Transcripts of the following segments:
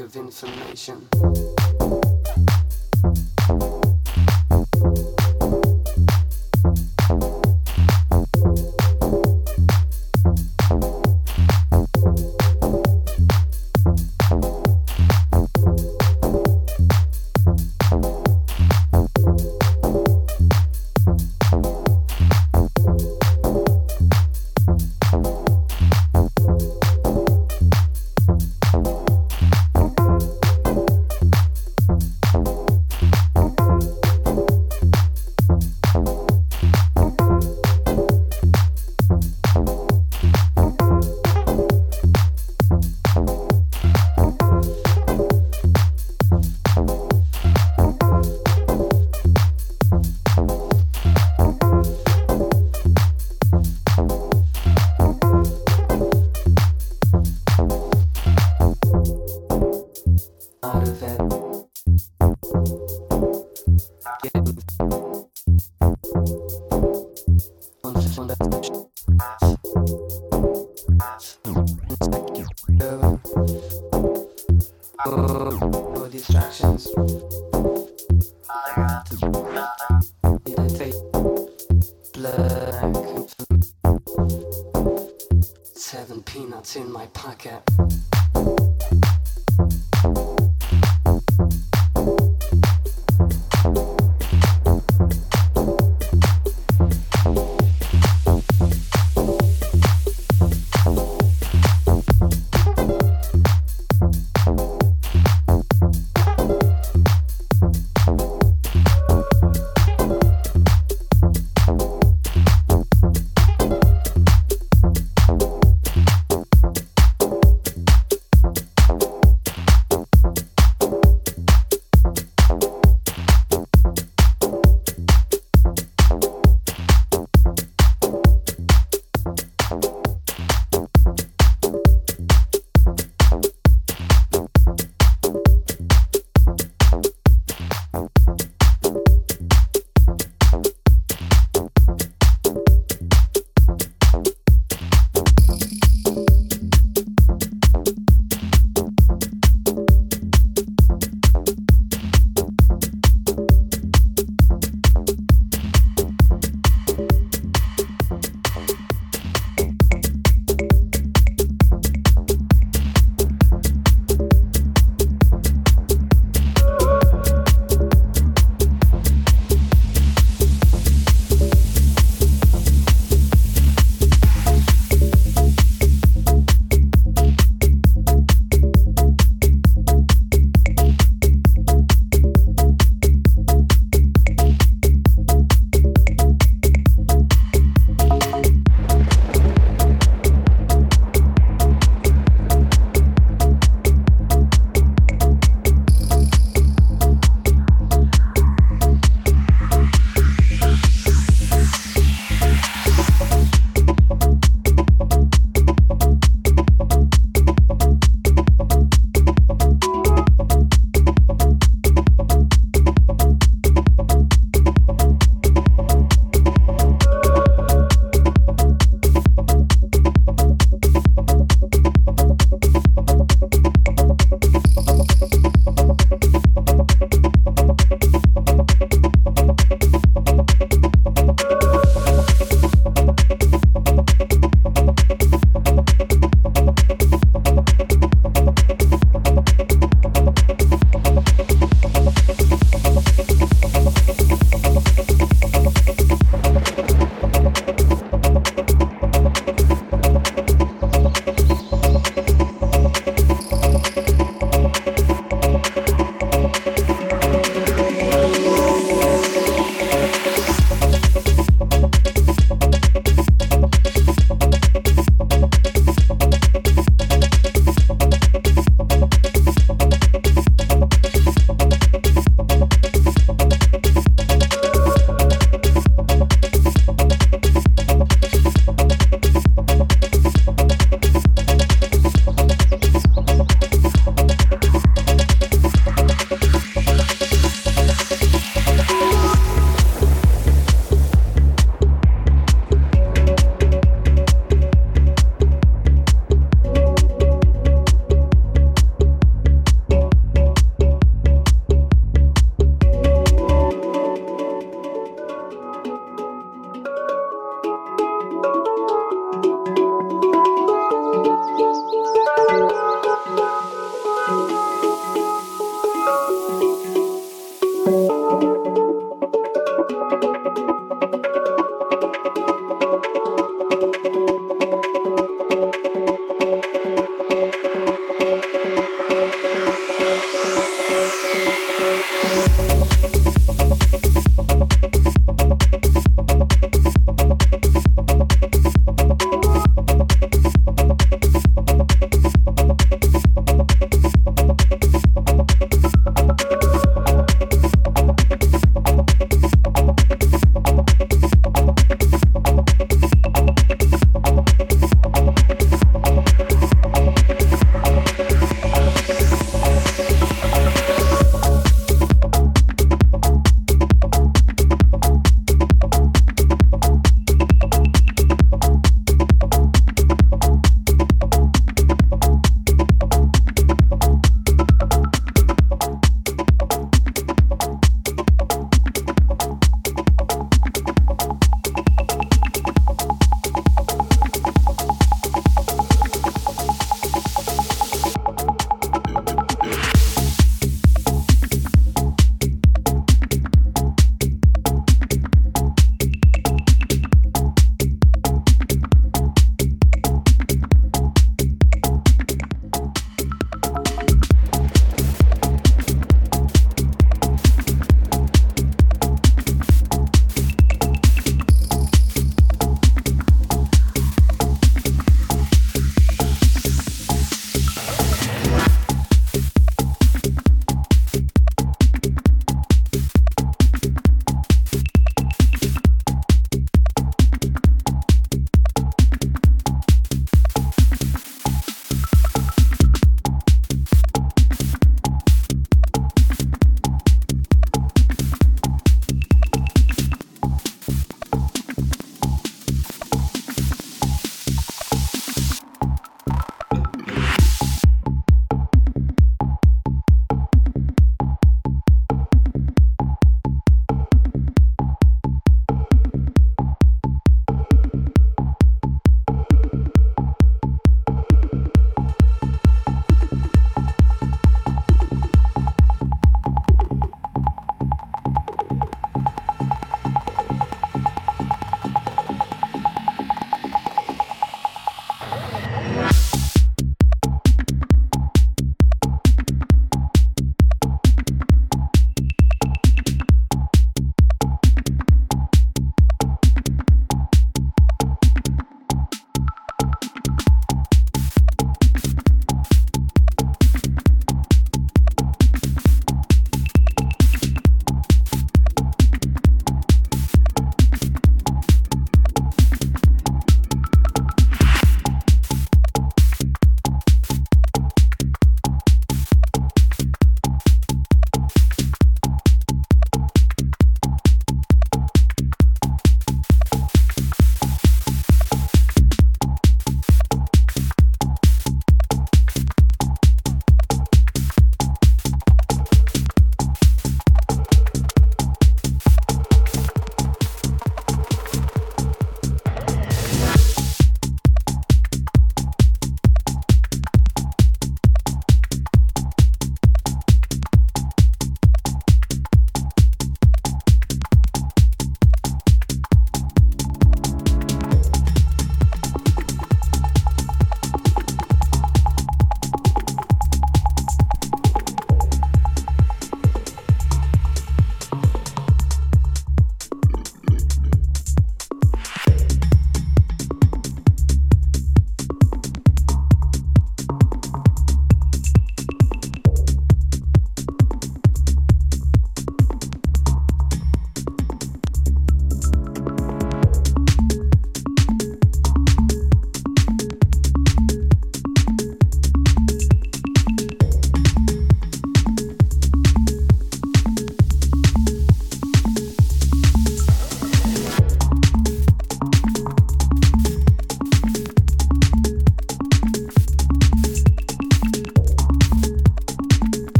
of information.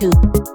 who.